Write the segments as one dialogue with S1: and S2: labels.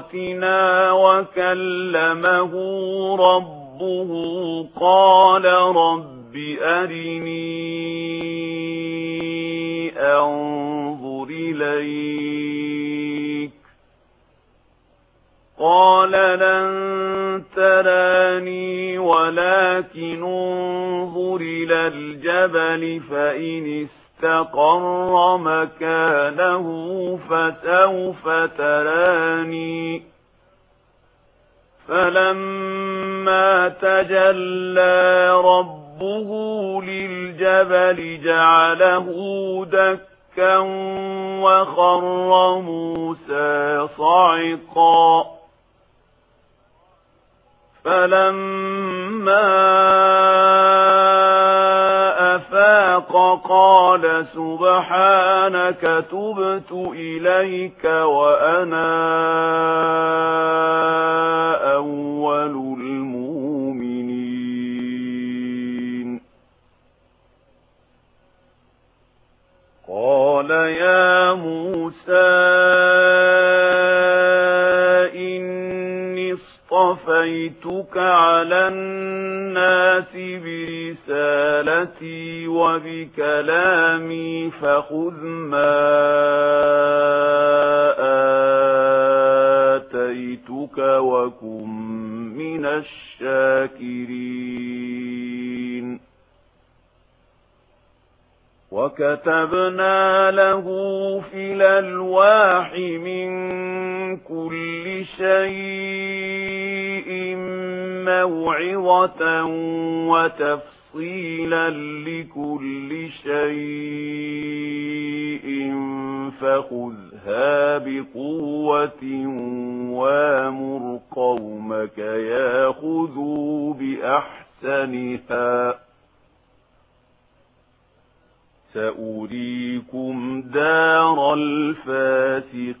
S1: آياتنا وكلمه ربه قال رب أرني أنظر إليك قال لن تراني ولكن انظر إلى الجبل فإن استقر مكانه فسوف تراني. فلما تجلى ربه للجبل جعله دكا وخر موسى صعقا. فلما صدق قال سبحانك تبت إليك وأنا أول المؤمنين. قال يا موسى إني اصطفيتك على الناس برسالتي وبكلامي فخذ ما آتيتك وكن من الشاكرين. وكتبنا له في الألواح من كل شيء موعظة وتفسير تفصيلا لكل شيء فخذها بقوة وامر قومك ياخذوا بأحسنها. سأريكم دار الفاسقين.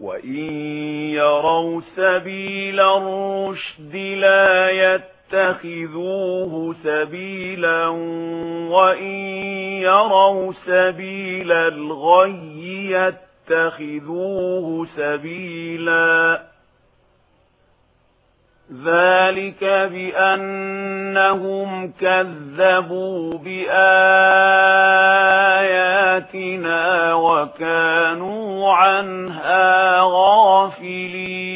S1: وَإِن يَرَوْا سَبِيلَ الرُّشْدِ لَا يَتَّخِذُوهُ سَبِيلًا وَإِن يَرَوْا سَبِيلَ الْغَيِّ يَتَّخِذُوهُ سَبِيلًا ذلك بأنهم كذبوا بآياتنا وكانوا عنها غافلين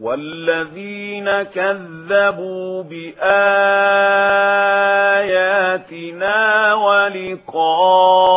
S1: والذين كذبوا بآياتنا ولقاء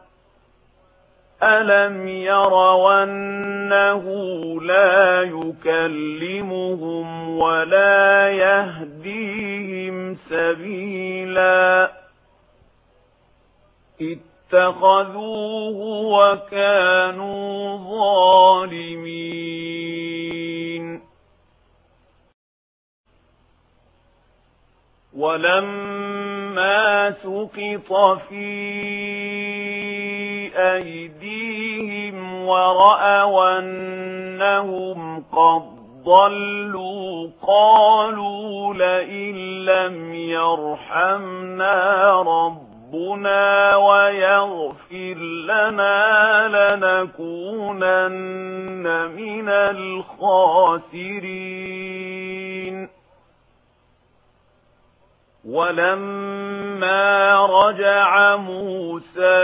S1: أَلَمْ يَرَوْا أَنَّهُ لَا يُكَلِّمُهُمْ وَلَا يَهْدِيهِمْ سَبِيلًا اتَّخَذُوهُ وَكَانُوا ظَالِمِينَ وَلَمَّا سُقِطَ فِي بأيديهم ورأوا أنهم قد ضلوا قالوا لئن لم يرحمنا ربنا ويغفر لنا لنكونن من الخاسرين ولما رجع موسى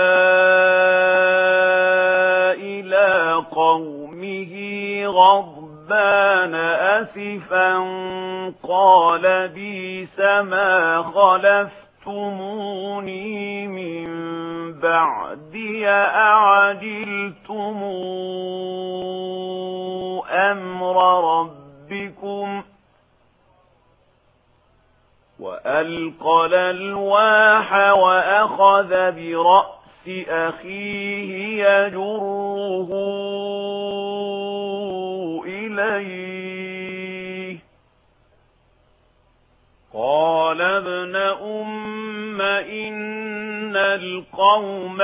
S1: إلى قومه غضبان أسفا قال بيس ما خلفتموني من بعدي أعجلتم أمر ربكم وألقى الواح وأخذ برأس أخيه يجره إليه. قال ابن أم إن القوم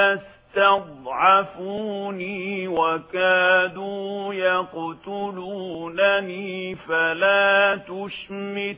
S1: استضعفوني وكادوا يقتلونني فلا تشمت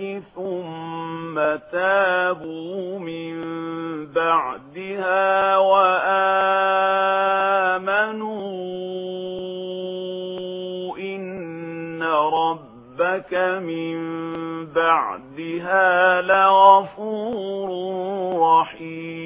S1: الفتنة ثم تابوا من بعدها وآمنوا إن ربك من بعدها لغفور رحيم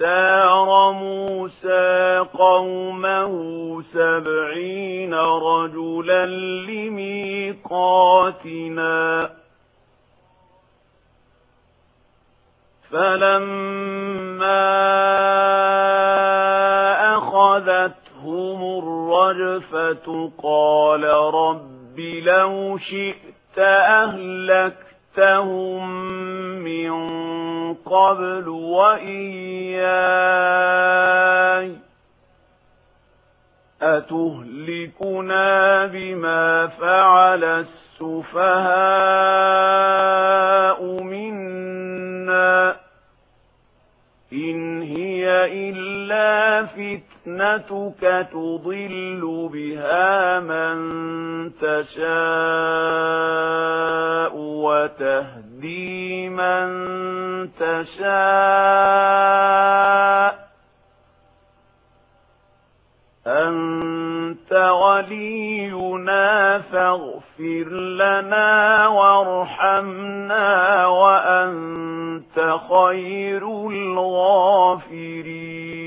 S1: اختار موسى قومه سبعين رجلا لميقاتنا. فلما أخذتهم الرجفة قال رب لو شئت أهلكت جئتهم من قبل وإياي أتهلكنا بما فعل السفهاء منا إن هي إلا فتنتك تضل بها من تشاء وتهدي من تشاء. أنت ولينا فاغفر لنا وارحمنا وأنت خير الغافرين.